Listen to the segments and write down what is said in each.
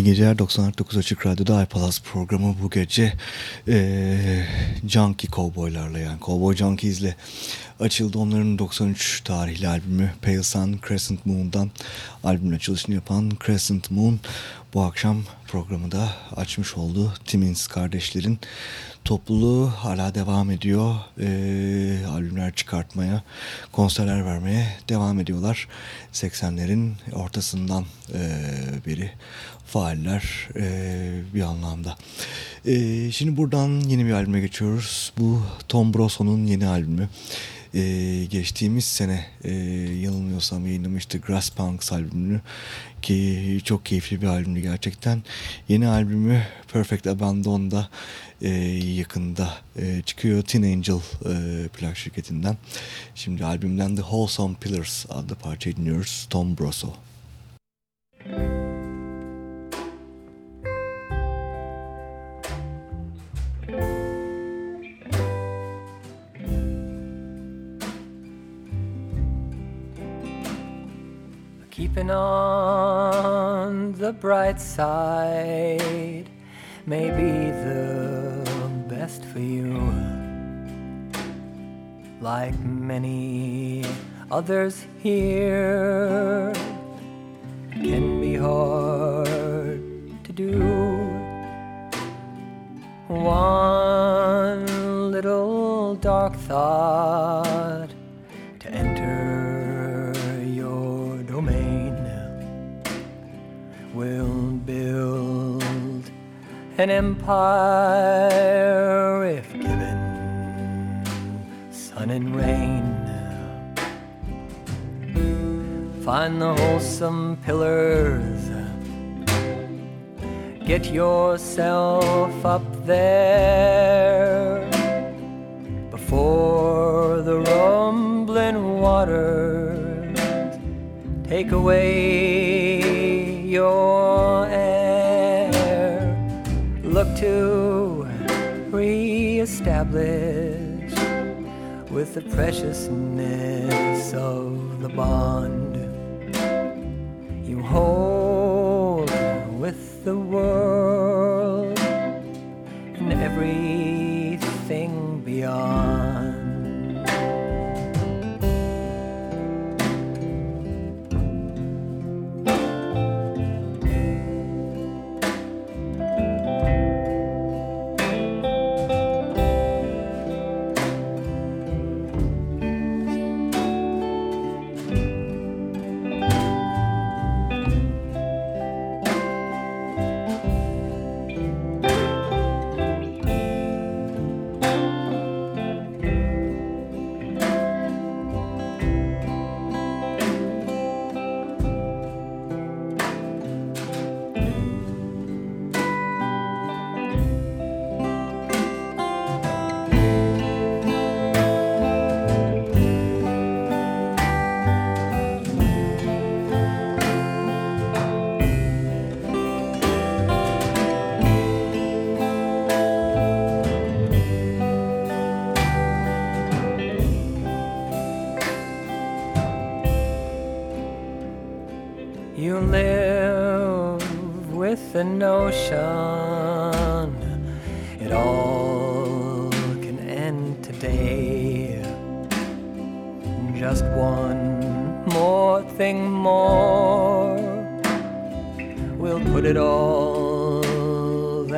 İyi geceler 99 Açık Radyo'da iPalaz programı bu gece e, Junkie Cowboy'larla yani Cowboy Junkies'le açıldı. Onların 93 tarihli albümü Pale Sun Crescent Moon'dan albümün açılışını yapan Crescent Moon bu akşam programı da açmış oldu. Timmins kardeşlerin topluluğu hala devam ediyor. E, albümler çıkartmaya, konserler vermeye devam ediyorlar. 80'lerin ortasından e, beri faaller e, bir anlamda. E, şimdi buradan yeni bir albüme geçiyoruz. Bu Tom Brosso'nun yeni albümü. Ee, geçtiğimiz sene e, yanılmıyorsam yayınlamıştı Grass Punks albümünü ki çok keyifli bir albümdü gerçekten. Yeni albümü Perfect Abandon'da e, yakında e, çıkıyor Teen Angel e, plak şirketinden. Şimdi albümden The Wholesome Pillars adlı parçayı dinliyoruz Tom Brosso. Müzik Keeping on the bright side may be the best for you. Like many others here, can be hard to do. One little dark thought an empire if given sun and rain. Find the wholesome pillars, get yourself up there before the rumbling waters take away your to re-establish with the preciousness of the bond. You hold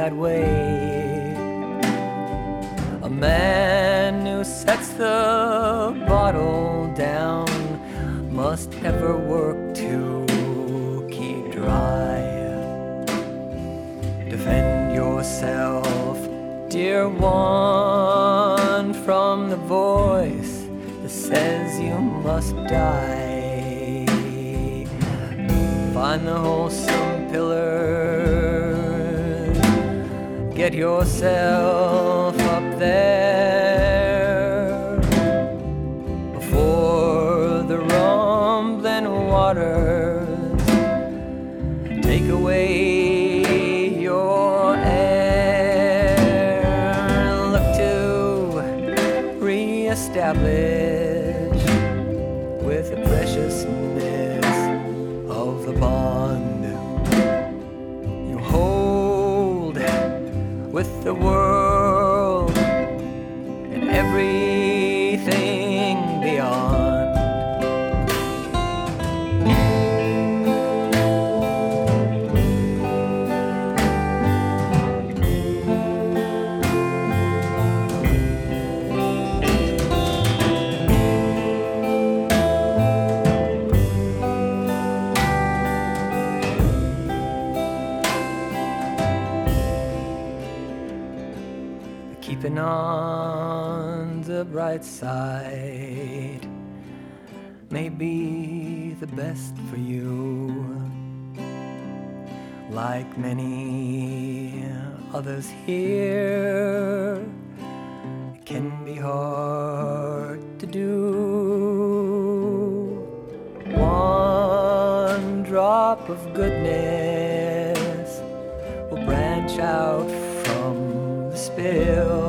that way. A man who sets the bottle down must ever work to keep dry Defend yourself, dear one, from the voice that says you must die. Find the wholesome yourself up there like many others here, it can be hard to do. One drop of goodness will branch out from the spill.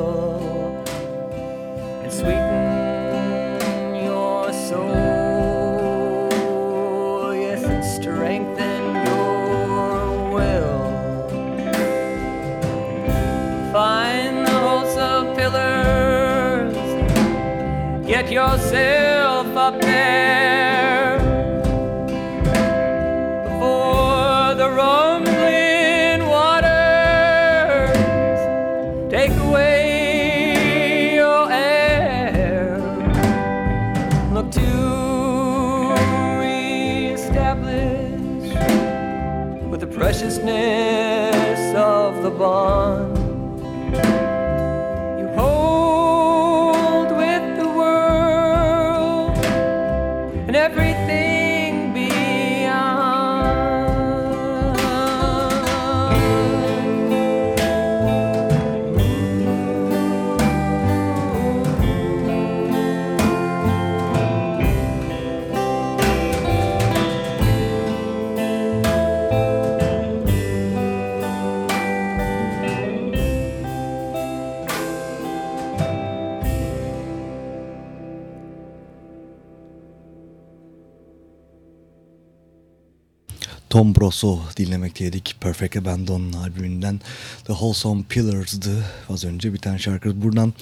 Rosso dinlemekteydik. Perfect Abandon albümünden The Wholesome Pillars'dı az önce biten şarkı. Buradan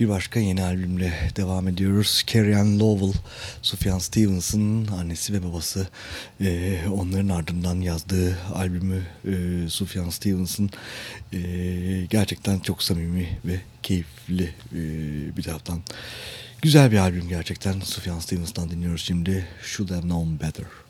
bir başka yeni albümle devam ediyoruz. Carrie Ann Lowell, Sufjan Stevens'ın annesi ve babası. Ee, onların ardından yazdığı albümü e, Sufjan Stevens'ın e, gerçekten çok samimi ve keyifli e, bir taraftan. Güzel bir albüm gerçekten. Sufjan Stevens'tan dinliyoruz şimdi. Should Have Known Better.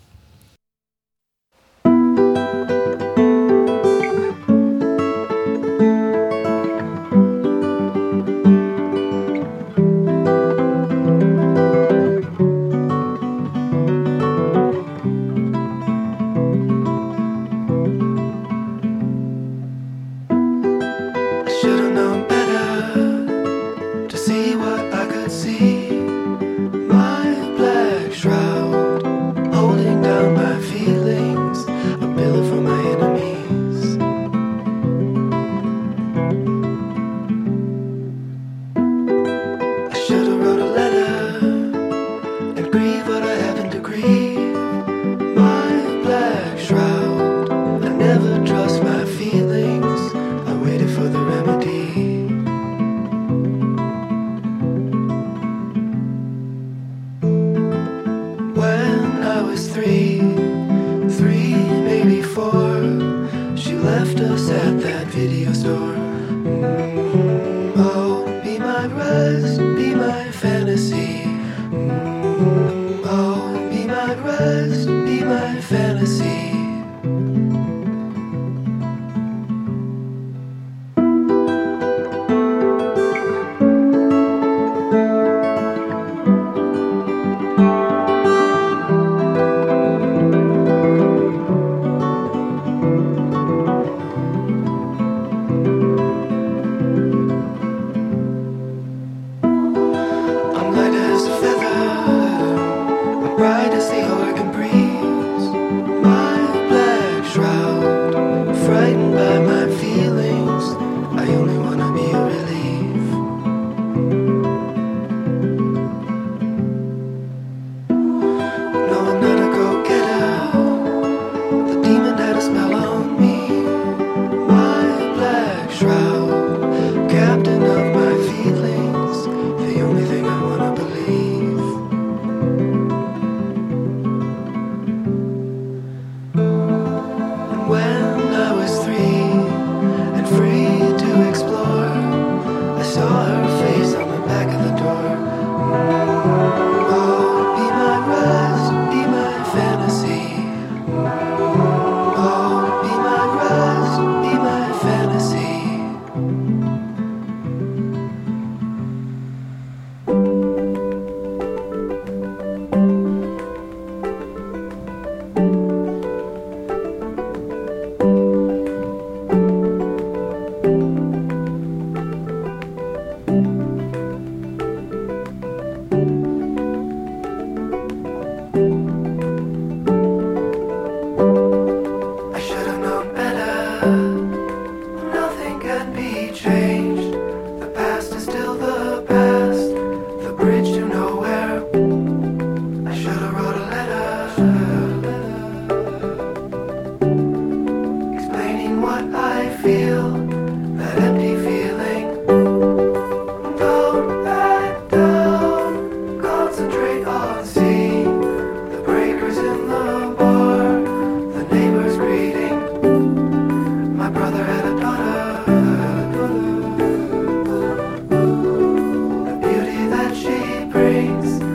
breaks.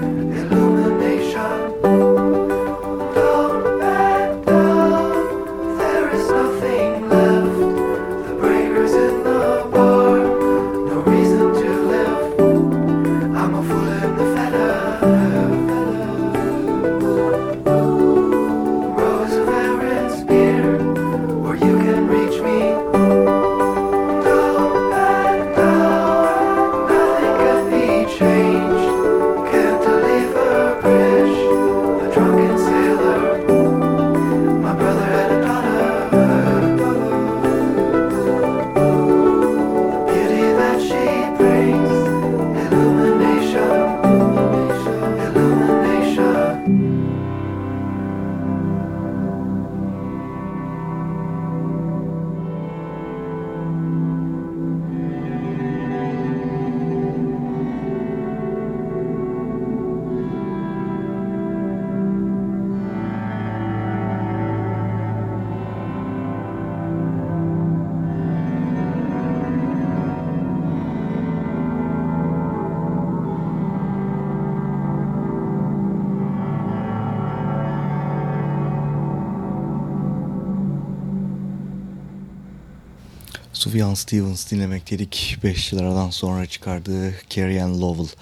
Stevens dinlemek dedik. 5 yıl aradan sonra çıkardığı Carrie Ann Lowell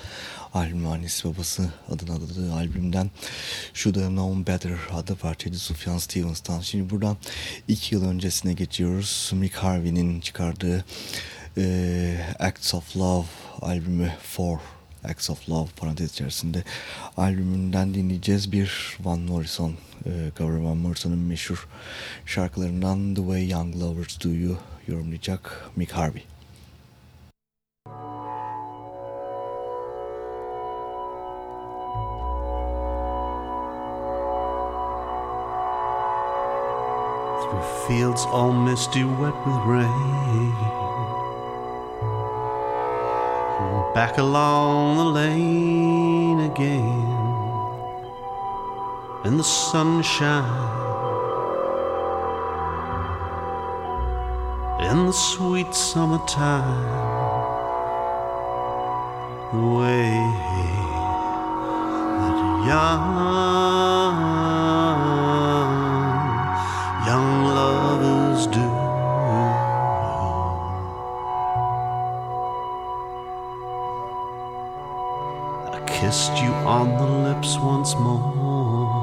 albümü annesi babası adını adadığı albümden Should Have Known Better adlı parçaydı Sufjan Stevens'tan. Şimdi buradan 2 yıl öncesine geçiyoruz. Mick Harvey'nin çıkardığı e, Acts of Love albümü For Acts of Love parantez içerisinde albümünden dinleyeceğiz bir Van Morrison e, cover Van Morrison'ın meşhur şarkılarından The Way Young Lovers Do You yorumlayacak Mick Harvey. Through fields all misty wet with rain. Back along the lane again. And the sunshine. In the sweet summertime. The way that young, young lovers do. I kissed you on the lips once more.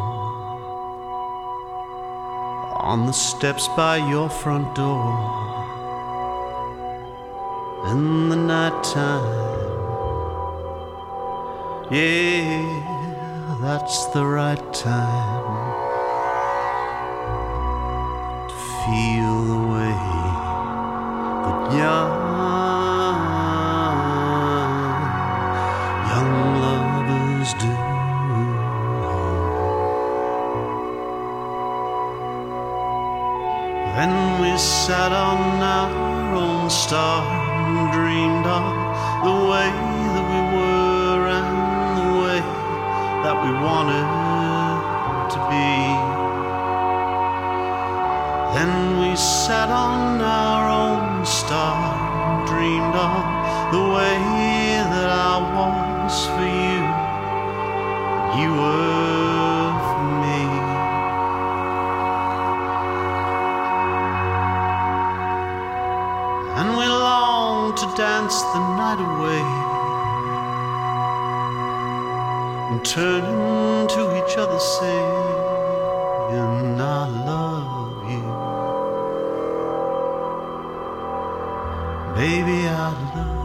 On the steps by your front door. In the night time. Yeah, that's the right time to feel the way that young, young lovers do. Then we sat on our own star the way that we were and the way that we wanted to be. Then we sat on our own star dreamed of the way and to each other saying, I love you. Baby, I love you.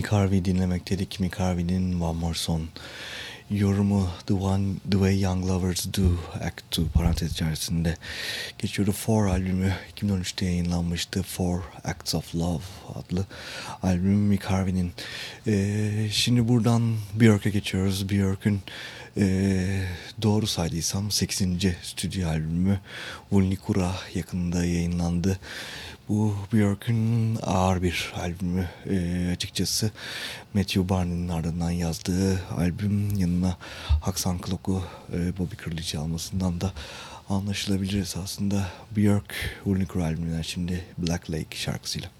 Mick Harvey dinlemek dedik. Mick Harvey'nin One More Song yorumu The One The Way Young Lovers Do Act 2 parantez içerisinde geçiyordu. Four albümü 2013'te yayınlanmıştı. Four Acts of Love adlı albüm Mick Harvey'nin. Ee, şimdi buradan Björk'e geçiyoruz. Björk'ün e, doğru saydıysam 8. stüdyo albümü Vulnikura yakında yayınlandı. Bu Björk'ün ağır bir albümü e, açıkçası. Matthew Barney'nin ardından yazdığı albüm yanına Haksan Klok'u e, Bobby Curly almasından da anlaşılabilir esasında. Björk Vulnikur albümünden şimdi Black Lake şarkısıyla.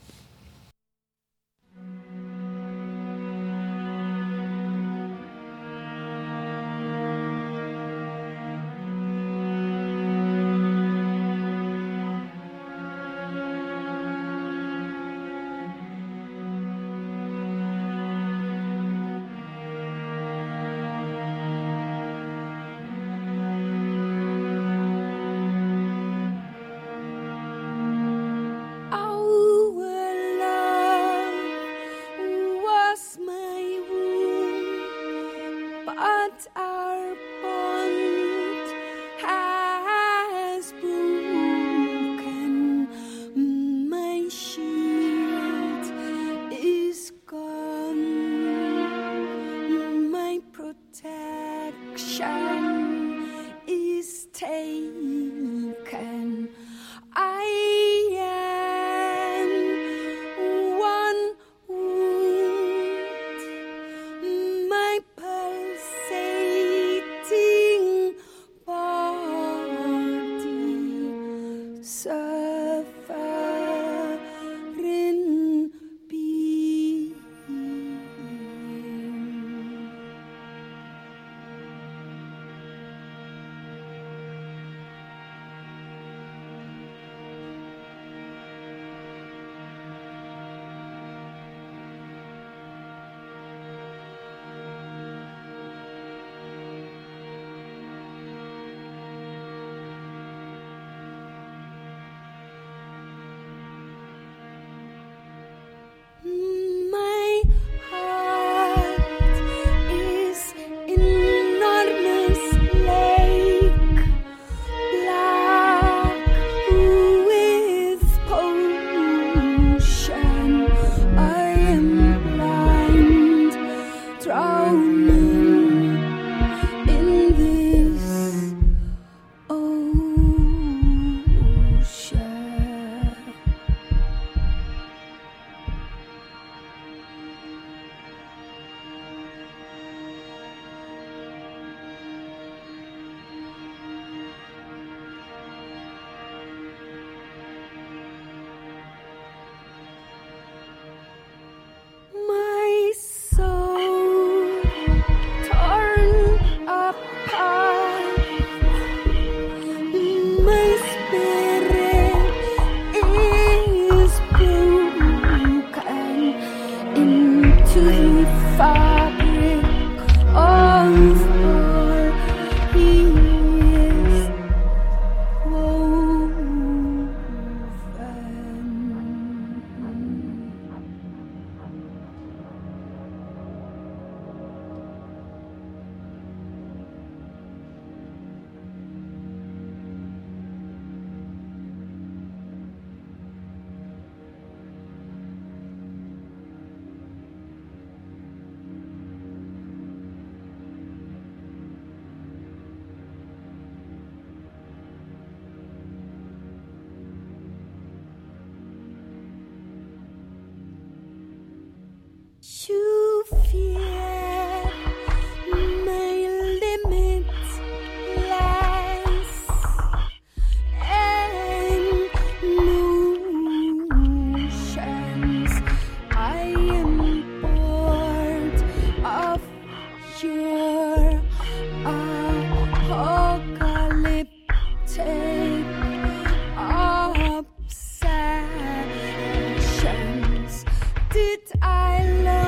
I love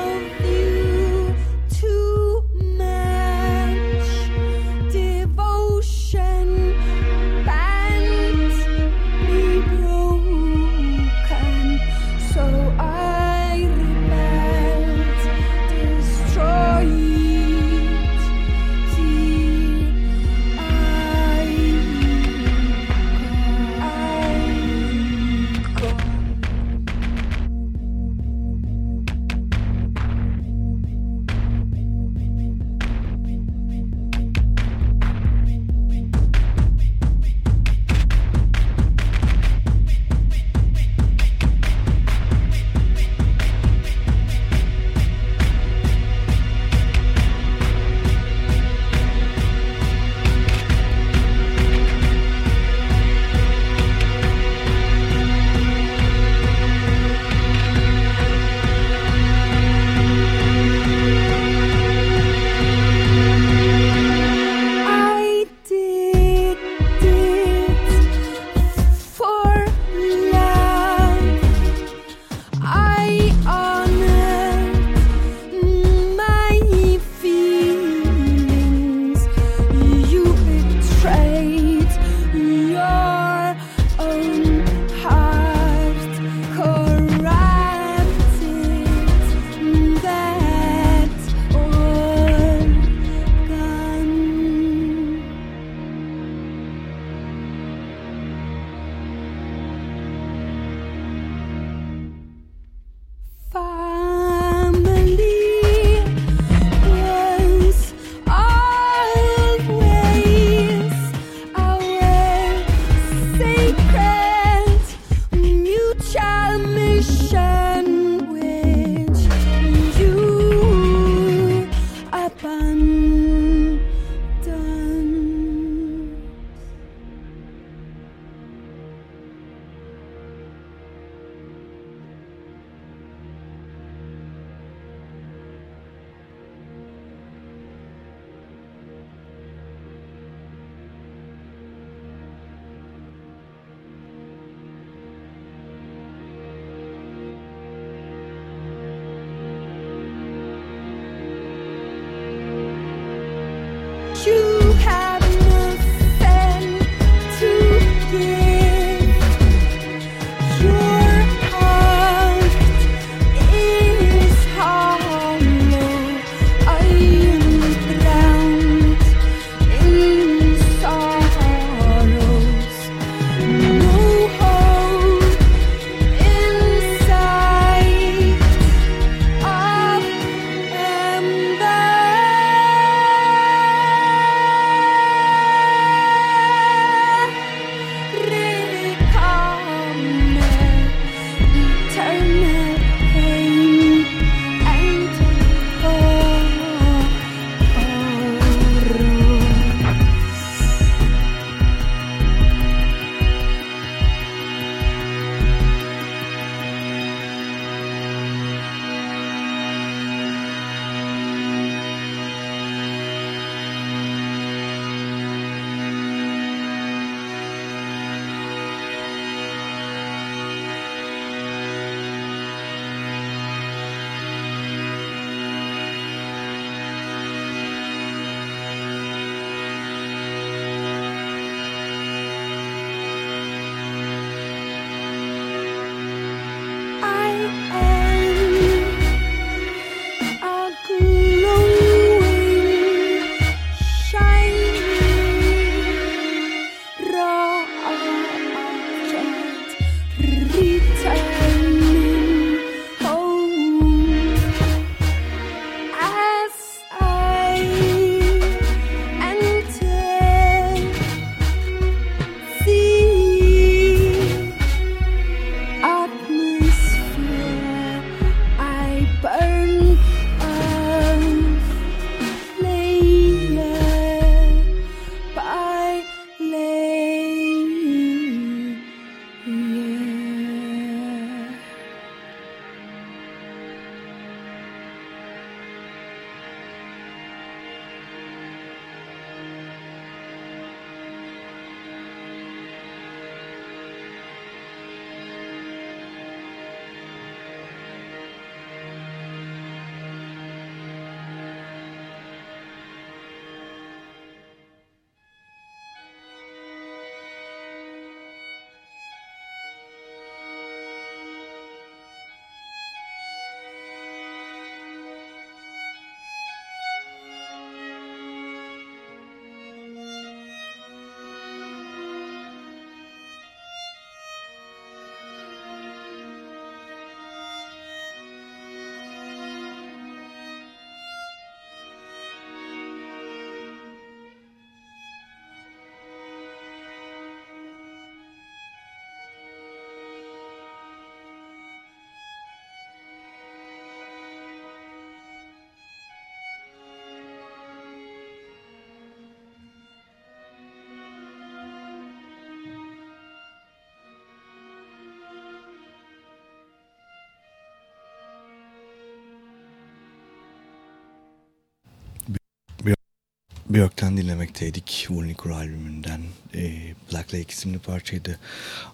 Björk'ten dinlemekteydik. Vulnikur albümünden e, Black Lake isimli parçaydı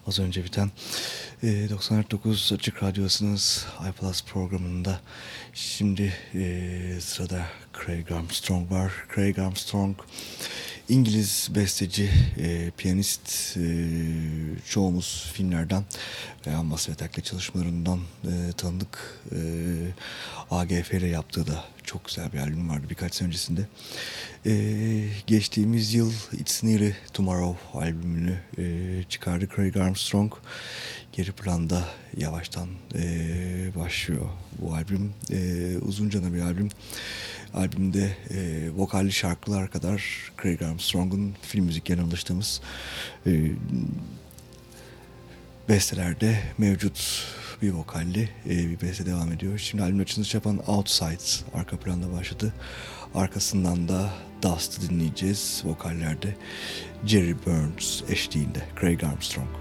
az önce biten. E, 94.9 Açık Radyosu'nuz iPlus programında. Şimdi e, sırada Craig Armstrong var. Craig Armstrong İngiliz besteci, e, piyanist, e, çoğumuz filmlerden veya Massive Attack'le çalışmalarından e, tanıdık. E, AGF ile yaptığı da çok güzel bir albüm vardı birkaç sene öncesinde. E, geçtiğimiz yıl It's Nearly Tomorrow albümünü e, çıkardı Craig Armstrong. Geri planda yavaştan e, başlıyor bu albüm. E, uzuncana bir albüm. Albümde e, vokalli şarkılar kadar Craig Armstrong'un film müziklerine alıştığımız e, bestelerde mevcut bir vokalli e, bir beste devam ediyor. Şimdi albüm açılış yapan Outsides arka planda başladı. Arkasından da Dust'ı dinleyeceğiz vokallerde. Jerry Burns eşliğinde Craig Armstrong.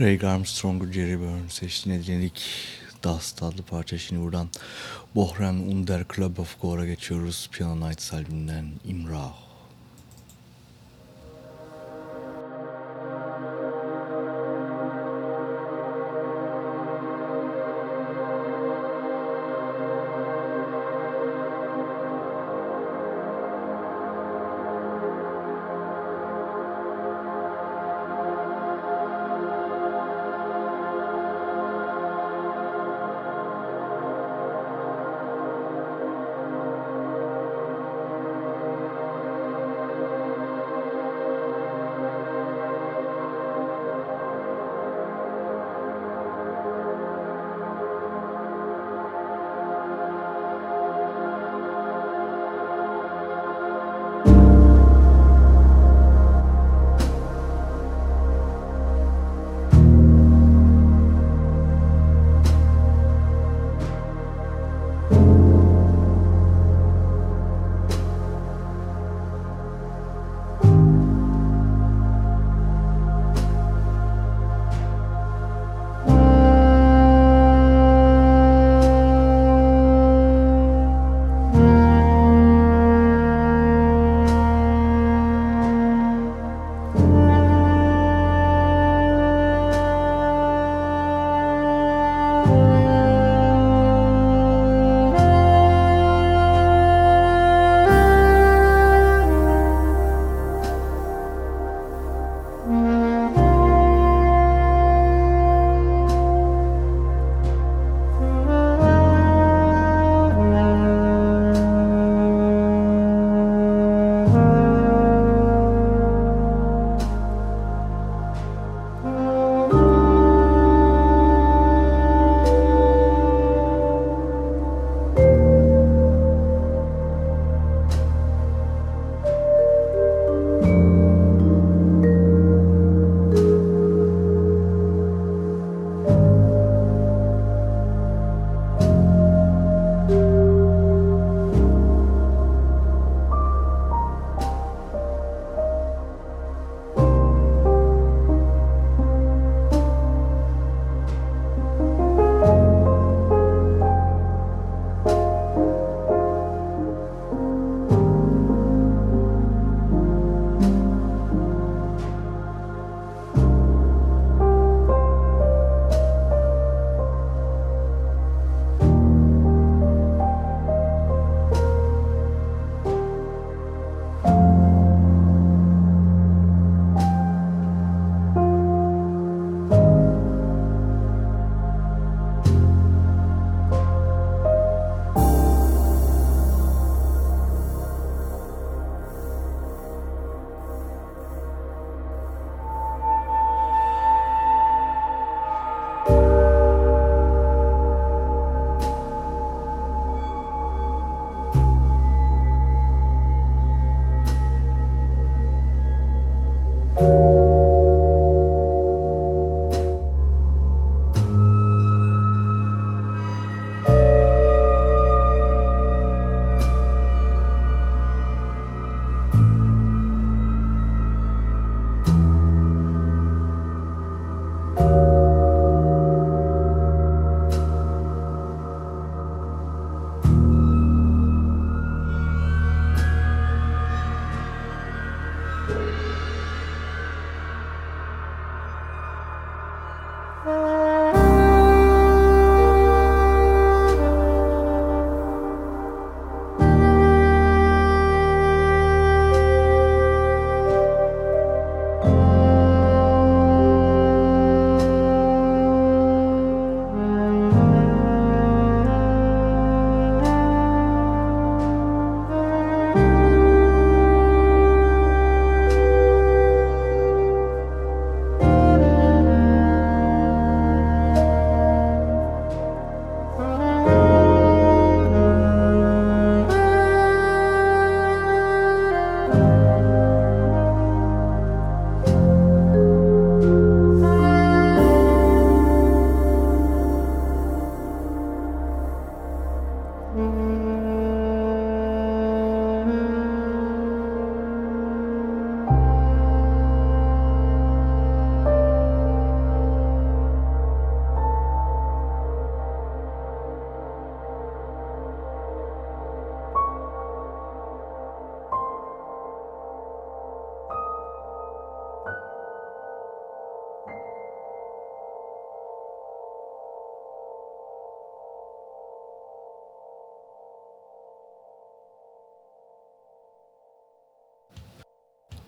Craig Armstrong'u Jerry Burns eşliğinde dinledik. Dust adlı parça şimdi buradan Bohren Under Club of Gore'a geçiyoruz. Piano Nights albümünden İmrah.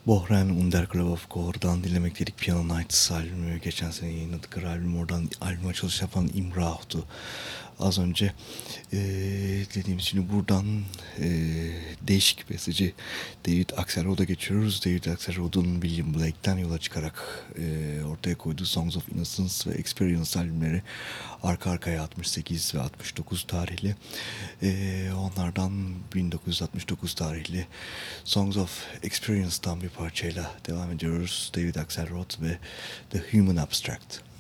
Bohren Undergravofgor'dan dinlemekteydik Piano Nights albümü. Geçen sene yayınladıkları albüm oradan albüm açılış yapan Imrah'tu. Az önce e, dediğimiz şimdi buradan e, değişik bir besteci David Axelrod'a geçiyoruz. David Axelrod'un William Blake'ten yola çıkarak e, ortaya koyduğu Songs of Innocence ve Experience albümleri arka arkaya 68 ve 69 tarihli. E, onlardan 1969 tarihli Songs of Experience'dan bir parçayla devam ediyoruz. David Axelrod ve The Human Abstract.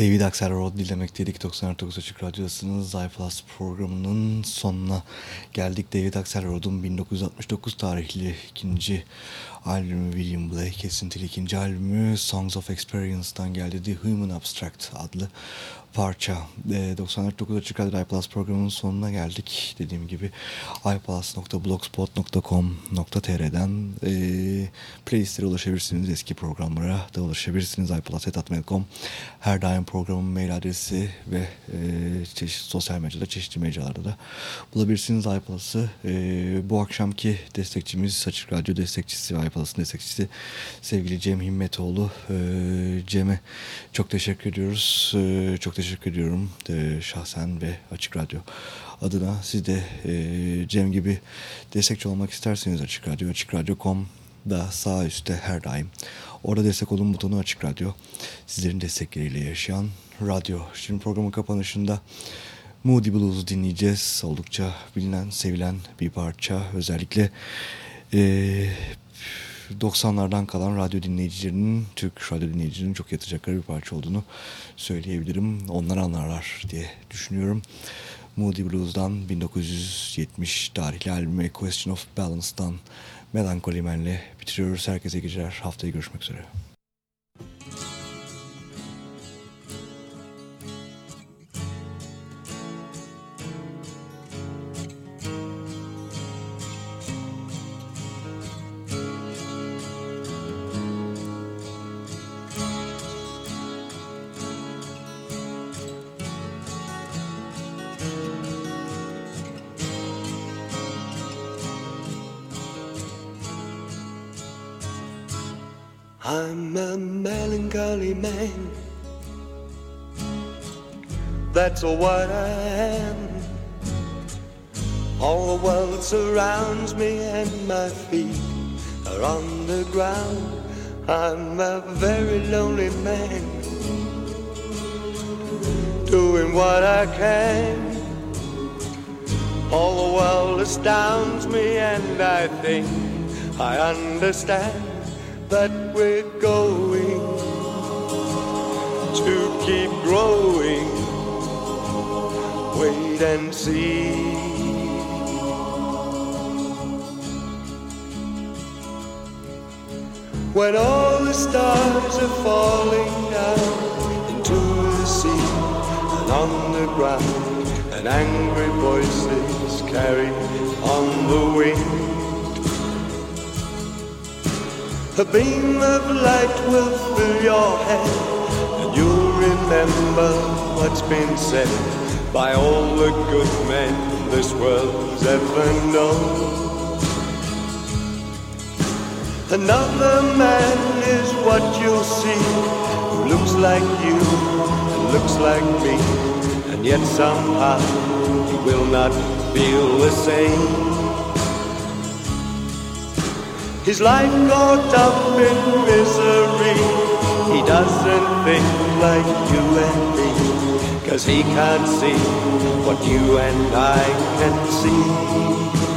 David Axelrod dinlemekteydik. 99 Açık Radyosu'nun Zayflas programının sonuna geldik. David Axelrod'un 1969 tarihli ikinci albümü William Blake kesintili ikinci albümü Songs of Experience'dan geldi. The Human Abstract adlı parça. E, 94.9 Açık Radyo iPlus programının sonuna geldik. Dediğim gibi iPlus.blogspot.com.tr'den e, playlistlere ulaşabilirsiniz. Eski programlara da ulaşabilirsiniz. iPlus.com Her daim programın mail adresi ve e, çeşitli sosyal medyada, çeşitli mecralarda da bulabilirsiniz iPlus'ı. E, bu akşamki destekçimiz Açık Radyo destekçisi ve iPlus'ın destekçisi sevgili Cem Himmetoğlu. E, Cem'e çok teşekkür ediyoruz. E, çok teşekkür ediyorum e, şahsen ve Açık Radyo adına. Siz de e, Cem gibi destekçi olmak isterseniz Açık Radyo, açıkradyo.com'da sağ üstte her daim. Orada destek olun butonu Açık Radyo. Sizlerin destekleriyle yaşayan radyo. Şimdi programın kapanışında Moody Blues dinleyeceğiz. Oldukça bilinen, sevilen bir parça. Özellikle e, 90'lardan kalan radyo dinleyicilerinin, Türk radyo dinleyicilerinin çok yatacakları bir parça olduğunu söyleyebilirim. Onlar anlarlar diye düşünüyorum. Moody Blues'dan 1970 tarihli albümü A Question of Balance'dan Melancholy Man'le bitiriyoruz. Herkese geceler. Haftaya görüşmek üzere. Melancholy man. That's what I am. All the world surrounds me and my feet are on the ground. I'm a very lonely man. Doing what I can. All the world astounds me and I think I understand that we're going keep growing. Wait and see. When all the stars are falling down into the sea and on the ground, and angry voices carry on the wind. A beam of light will fill your head, you'll remember what's been said by all the good men this world's ever known. Another man is what you'll see, who looks like you and looks like me, and yet somehow he will not feel the same. His life caught up in misery. He doesn't think like you and me. Cause he can't see what you and I can see.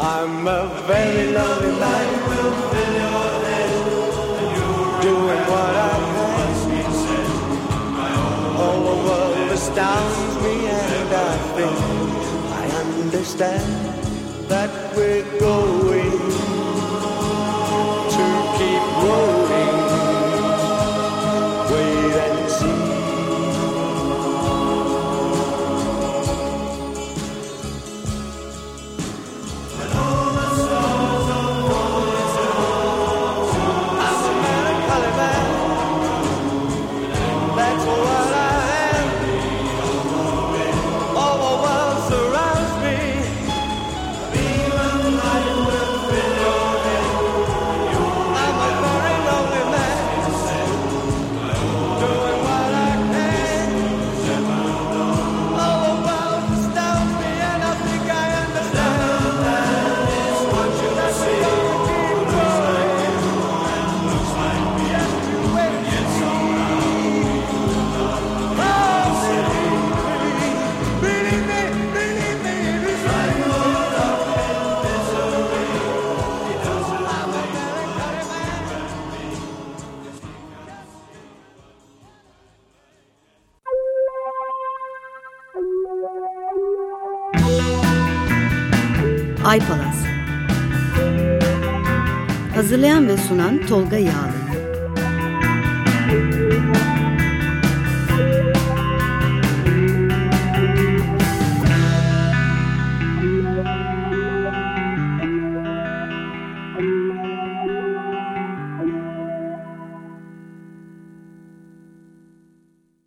I'm a very lonely man. Doing what I can All the world astounds me And I think I understand That we're going sunan Tolga Yağlı.